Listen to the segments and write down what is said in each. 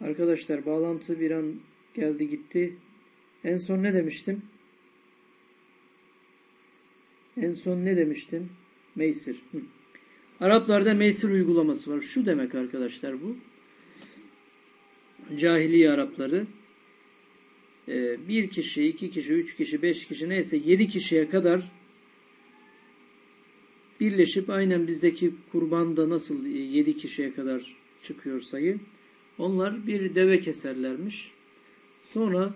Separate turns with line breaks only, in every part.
Arkadaşlar bağlantı bir an geldi gitti. En son ne demiştim? En son ne demiştim? Meysir. Araplarda meysir uygulaması var. Şu demek arkadaşlar bu. Cahiliye Arapları e, bir kişi, iki kişi, üç kişi, beş kişi neyse yedi kişiye kadar birleşip aynen bizdeki kurbanda nasıl yedi kişiye kadar çıkıyor sayı. Onlar bir deve keserlermiş. Sonra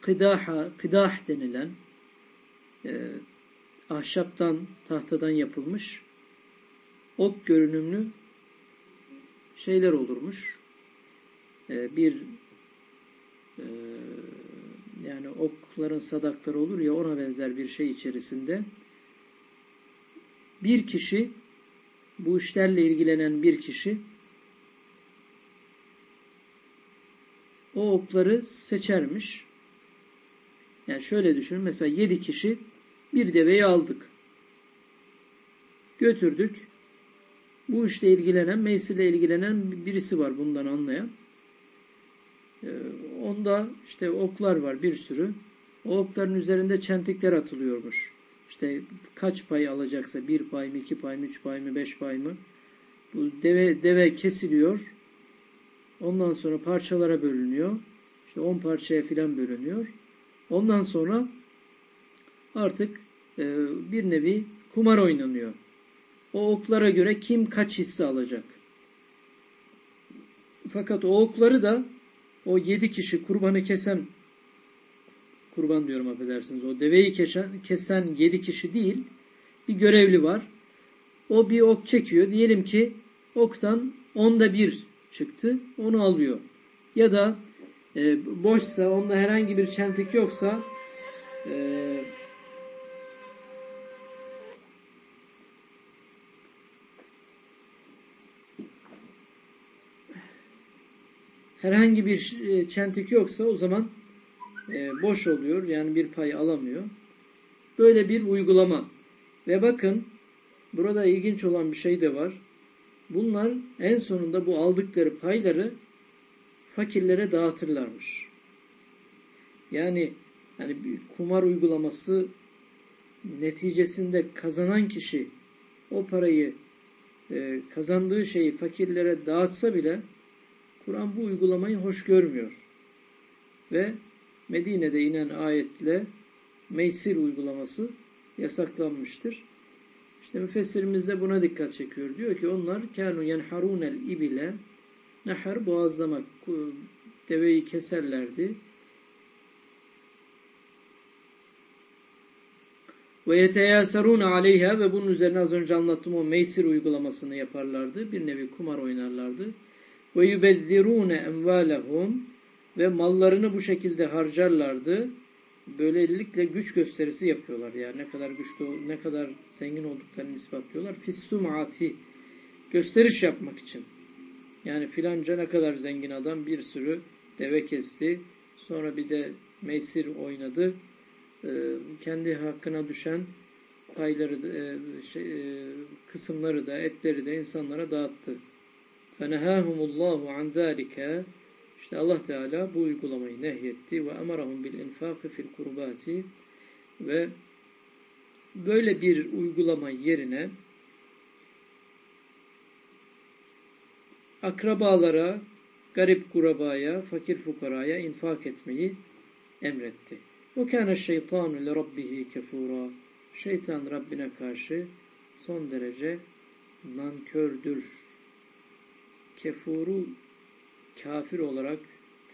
kıdaha, kıdah denilen e, ahşaptan, tahtadan yapılmış ok görünümlü şeyler olurmuş. E, bir e, yani okların sadakları olur ya ona benzer bir şey içerisinde bir kişi bu işlerle ilgilenen bir kişi o okları seçermiş. Yani şöyle düşünün. Mesela yedi kişi bir deveyi aldık. Götürdük. Bu işle ilgilenen, meysirle ilgilenen birisi var bundan anlayan. Ee, onda işte oklar var bir sürü. O okların üzerinde çentikler atılıyormuş. İşte kaç pay alacaksa bir pay mı, iki pay mı, üç pay mı, beş pay mı? Bu deve, deve kesiliyor. Ondan sonra parçalara bölünüyor. İşte on parçaya filan bölünüyor. Ondan sonra artık e, bir nevi kumar oynanıyor. O oklara göre kim kaç hisse alacak. Fakat o okları da o yedi kişi kurbanı kesen kurban diyorum affedersiniz. O deveyi kesen, kesen yedi kişi değil bir görevli var. O bir ok çekiyor. Diyelim ki oktan onda bir çıktı. Onu alıyor. Ya da e, boşsa onda herhangi bir çentik yoksa e, herhangi bir e, çentik yoksa o zaman e, boş oluyor. Yani bir pay alamıyor. Böyle bir uygulama. Ve bakın burada ilginç olan bir şey de var. Bunlar en sonunda bu aldıkları payları fakirlere dağıtırlarmış. Yani hani bir kumar uygulaması neticesinde kazanan kişi o parayı e, kazandığı şeyi fakirlere dağıtsa bile Kur'an bu uygulamayı hoş görmüyor. Ve Medine'de inen ayetle meysir uygulaması yasaklanmıştır. İşte müfessirimiz de buna dikkat çekiyor. Diyor ki onlar kânu yenharûnel ibile nehar boğazlamak deveyi keserlerdi. Ve yeteyâserûne aleyha ve bunun üzerine az önce anlattığım o meysir uygulamasını yaparlardı. Bir nevi kumar oynarlardı. Ve yubezzirûne emvâlehum ve mallarını bu şekilde harcarlardı. Böylelikle güç gösterisi yapıyorlar. Yani ne kadar güçlü, ne kadar zengin olduklarını ispatlıyorlar. Fissumati gösteriş yapmak için. Yani filanca ne kadar zengin adam bir sürü deve kesti. Sonra bir de meysir oynadı. Ee, kendi hakkına düşen payları, e, şey, e, kısımları da, etleri de insanlara dağıttı. فَنَهَاهُمُ اللّٰهُ عَنْ ذَٰلِكَ işte Allah Teala bu uygulamayı nehyetti ve emarahum bil infakı fil kurbati ve böyle bir uygulama yerine akrabalara, garip kurabaya, fakir fukaraya infak etmeyi emretti. O kana şeytanu li rabbihi kefura. Şeytan Rabbine karşı son derece nankördür. Kefuru kafir olarak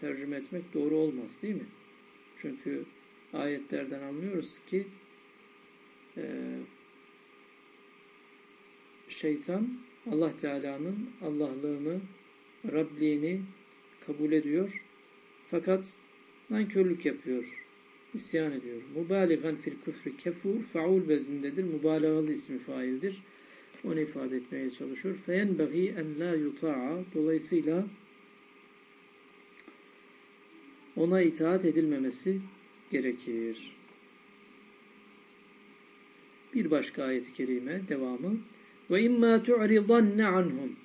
tercüme etmek doğru olmaz değil mi? Çünkü ayetlerden anlıyoruz ki e, şeytan Allah Teala'nın Allah'lığını, Rabliğini kabul ediyor. Fakat nankörlük yapıyor. isyan ediyor. Mubaligan fil küfrü kefur faul vezindedir. Mübalağalı ismi faildir. Onu ifade etmeye çalışıyor. Feyenbeği en la yuta'a Dolayısıyla ona itaat edilmemesi gerekir. Bir başka ayet-i kerime devamı. Ve imma tu'ridanne anhum.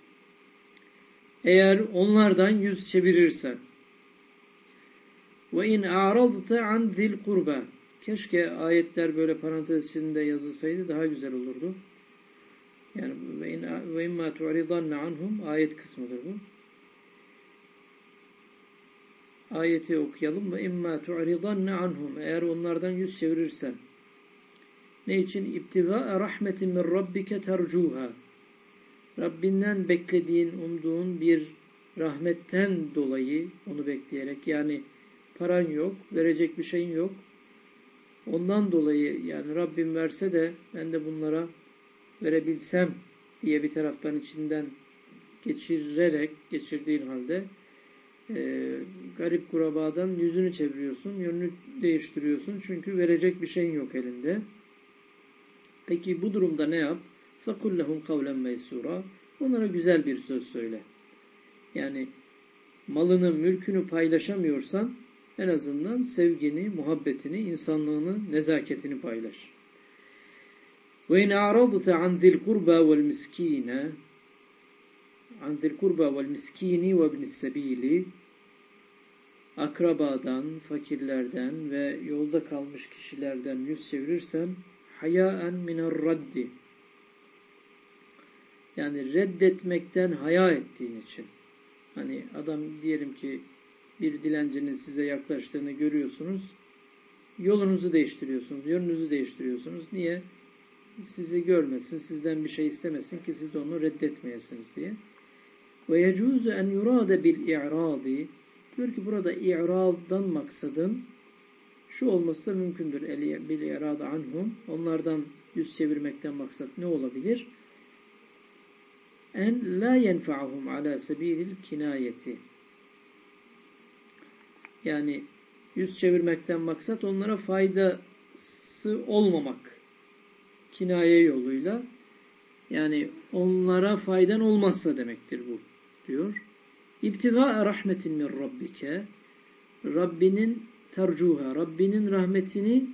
Eğer onlardan yüz çevirirsen. Ve in a'radta an zil kurba. Keşke ayetler böyle parantez içinde yazılsaydı daha güzel olurdu. Yani ve in ve imma tu'ridanna anhum ayet kısmıdır bu. Ayeti okuyalım ve imma tu'ridanna anhum eğer onlardan yüz çevirirsen. Ne için? İptiva rahmetin min rabbike tercuha. Rabbinden beklediğin, umduğun bir rahmetten dolayı onu bekleyerek yani paran yok, verecek bir şeyin yok. Ondan dolayı yani Rabbim verse de ben de bunlara verebilsem diye bir taraftan içinden geçirerek geçirdiğin halde e, garip kurabadan yüzünü çeviriyorsun, yönünü değiştiriyorsun çünkü verecek bir şeyin yok elinde. Peki bu durumda ne yap? فَقُلْ لَهُمْ قَوْلًا مَيْسُورًا Onlara güzel bir söz söyle. Yani malını, mülkünü paylaşamıyorsan en azından sevgini, muhabbetini, insanlığını, nezaketini paylaş. وَاِنْ اَعْرَضْتَ عَنْ ذِي الْقُرْبَى وَالْمِسْك۪ينَ an zil kurba vel miskini ve ibn sebili akrabadan, fakirlerden ve yolda kalmış kişilerden yüz çevirirsem hayaen minar raddi yani reddetmekten haya ettiğin için. Hani adam diyelim ki bir dilencinin size yaklaştığını görüyorsunuz. Yolunuzu değiştiriyorsunuz, yönünüzü değiştiriyorsunuz. Niye? Sizi görmesin, sizden bir şey istemesin ki siz de onu reddetmeyesiniz diye. Ve yecuzu en yurade bil i'radi diyor ki burada i'raddan maksadın şu olması da mümkündür. Bil i'rad anhum onlardan yüz çevirmekten maksat ne olabilir? En la yenfa'uhum ala sebilil kinayeti yani yüz çevirmekten maksat onlara faydası olmamak. Kinaye yoluyla. Yani onlara faydan olmazsa demektir bu diyor. İbtiga rahmetin min rabbike Rabbinin tercuha, Rabbinin rahmetini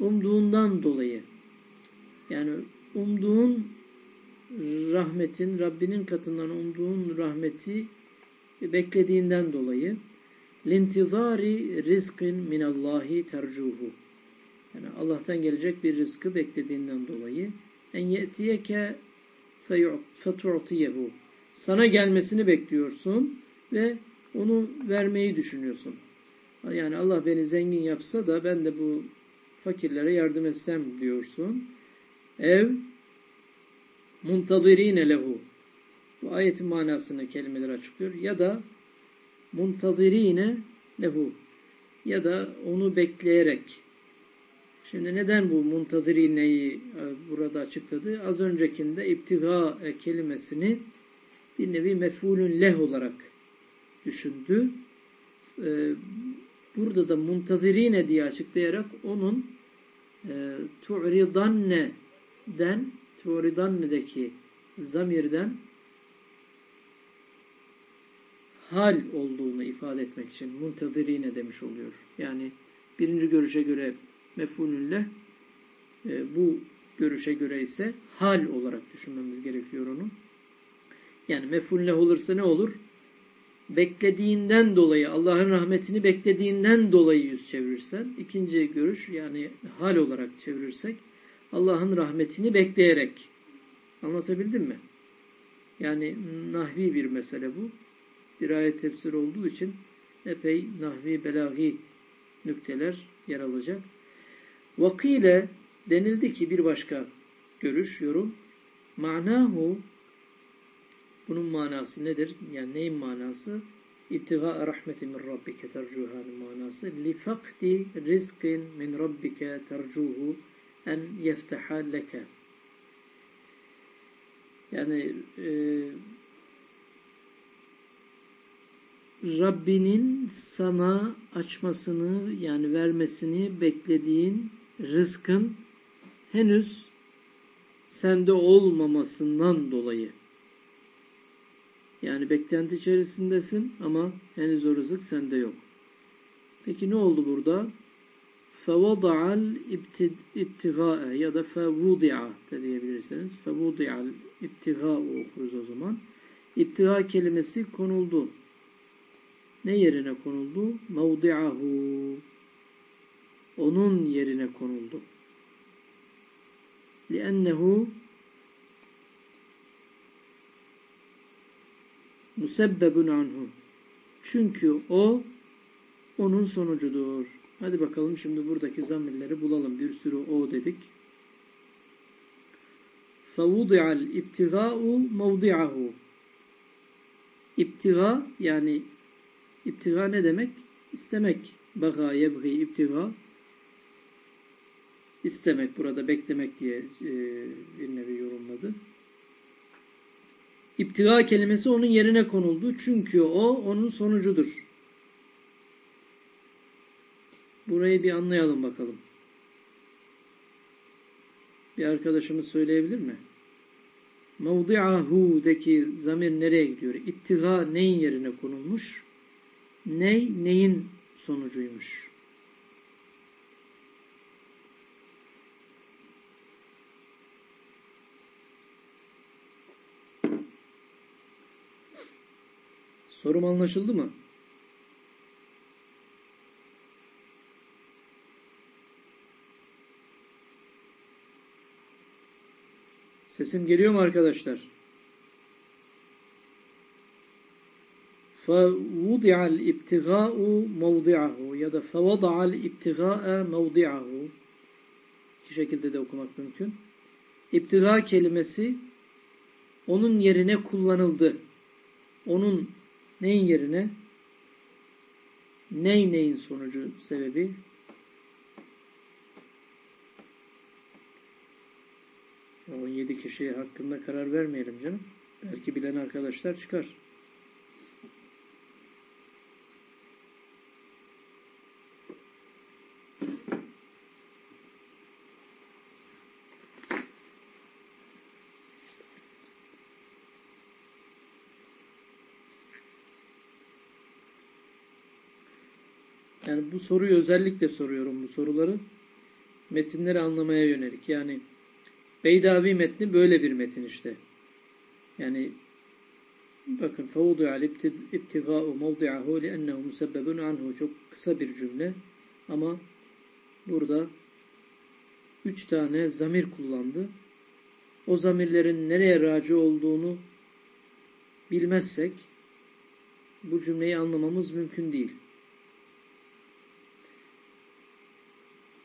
umduğundan dolayı. Yani umduğun rahmetin, Rabbinin katından umduğun rahmeti beklediğinden dolayı lintizari rizkin minallahi tercuhu. Yani Allah'tan gelecek bir rızkı beklediğinden dolayı en ye'tiyeke fetu'tiyehu. Sana gelmesini bekliyorsun ve onu vermeyi düşünüyorsun. Yani Allah beni zengin yapsa da ben de bu fakirlere yardım etsem diyorsun. Ev muntadirine lehu. Bu ayetin manasını kelimeler açıklıyor. Ya da muntadirine lehu ya da onu bekleyerek. Şimdi neden bu muntazirineyi e, burada açıkladı? Az öncekinde iptiga kelimesini bir nevi mefulün leh olarak düşündü. E, burada da muntazirine diye açıklayarak onun e, tu'ridanne'den tu'ridanne'deki zamirden hal olduğunu ifade etmek için muntazirine demiş oluyor. Yani birinci görüşe göre mef'ulünle e, bu görüşe göre ise hal olarak düşünmemiz gerekiyor onu. Yani mef'ulle olursa ne olur? Beklediğinden dolayı, Allah'ın rahmetini beklediğinden dolayı yüz çevirirsen, ikinci görüş yani hal olarak çevirirsek, Allah'ın rahmetini bekleyerek. Anlatabildim mi? Yani nahvi bir mesele bu bir ayet tefsir olduğu için epey nahvi belagi nükteler yer alacak. Vakile denildi ki bir başka görüş, yorum. Manahu bunun manası nedir? Yani neyin manası? İttiga rahmeti min rabbike tercuhanın manası. Li rizkin min rabbike tercuhu en yefteha leke. Yani e, Rabbinin sana açmasını yani vermesini beklediğin rızkın henüz sende olmamasından dolayı. Yani beklenti içerisindesin ama henüz o rızık sende yok. Peki ne oldu burada? فَوَضَعَ الْاِبْتِغَاءَ ya da فَوُضِعَ da diyebilirsiniz. فَوُضِعَ الْاِبْتِغَاءُ okuruz o zaman. İptiga kelimesi konuldu. Ne yerine konuldu? Mevdi'ahu. Onun yerine konuldu. لِأَنَّهُ musebbebun anhu. Çünkü o onun sonucudur. Hadi bakalım şimdi buradaki zamirleri bulalım. Bir sürü o dedik. فَوُضِعَ الْاِبْتِغَاءُ مَوْضِعَهُ İptiga yani İptiga ne demek? İstemek. Baga yebgi iptiga. İstemek burada beklemek diye e, bir nevi yorumladı. İptiga kelimesi onun yerine konuldu. Çünkü o onun sonucudur. Burayı bir anlayalım bakalım. Bir arkadaşımız söyleyebilir mi? Mevdi'ahu'daki zamir nereye gidiyor? İptiga neyin yerine konulmuş? Ney neyin sonucuymuş? Sorum anlaşıldı mı? Sesim geliyor mu arkadaşlar? فَوُضِعَ الْاِبْتِغَاءُ مَوْضِعَهُ ya da فَوَضَعَ الْاِبْتِغَاءَ مَوْضِعَهُ İki şekilde de okumak mümkün. İptiga kelimesi onun yerine kullanıldı. Onun neyin yerine? Ney neyin sonucu sebebi? O 17 kişi hakkında karar vermeyelim canım. Belki bilen arkadaşlar çıkar. Yani bu soruyu özellikle soruyorum bu soruları. Metinleri anlamaya yönelik. Yani Beydavi metni böyle bir metin işte. Yani bakın فَوُضُعَ الْاِبْتِغَاءُ مَوْضِعَهُ لِأَنَّهُ مُسَبَّبٌ anhu Çok kısa bir cümle. Ama burada üç tane zamir kullandı. O zamirlerin nereye raci olduğunu bilmezsek bu cümleyi anlamamız mümkün değil.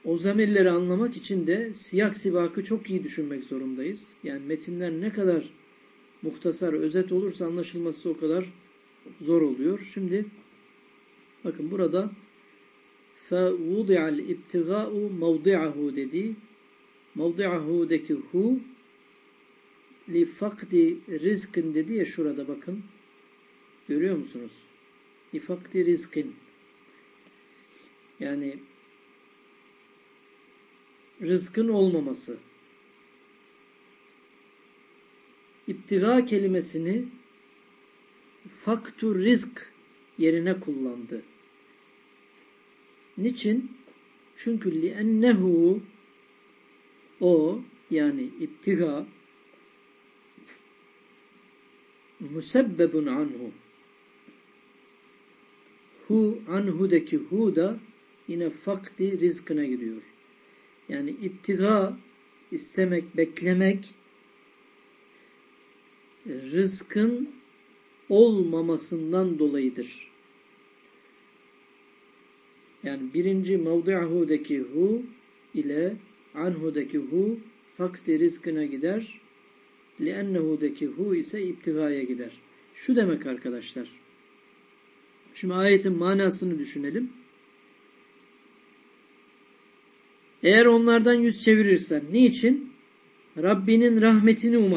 O zamirleri anlamak için de siyak sibakı çok iyi düşünmek zorundayız. Yani metinler ne kadar muhtasar, özet olursa anlaşılması o kadar zor oluyor. Şimdi bakın burada فَوُضِعَ الْاِبْتِغَاءُ مَوْضِعَهُ dedi. Mevdi'ahu'daki hu li fakdi rizkin dedi ya şurada bakın. Görüyor musunuz? Li fakdi rizkin. Yani rızkın olmaması. İptiga kelimesini faktur rizk yerine kullandı. Niçin? Çünkü li'ennehu o yani iptiga musebbebun anhu hu anhudaki hu da yine fakti rizkına gidiyor. Yani iptiga istemek, beklemek rızkın olmamasından dolayıdır. Yani birinci mevdi'ahudaki hu ile anhudaki hu fakti rizkına gider. Li'ennehu'daki hu ise iptigaya gider. Şu demek arkadaşlar. Şimdi ayetin manasını düşünelim. Eğer onlardan yüz çevirirsen, niçin? Rabbinin rahmetini umarak.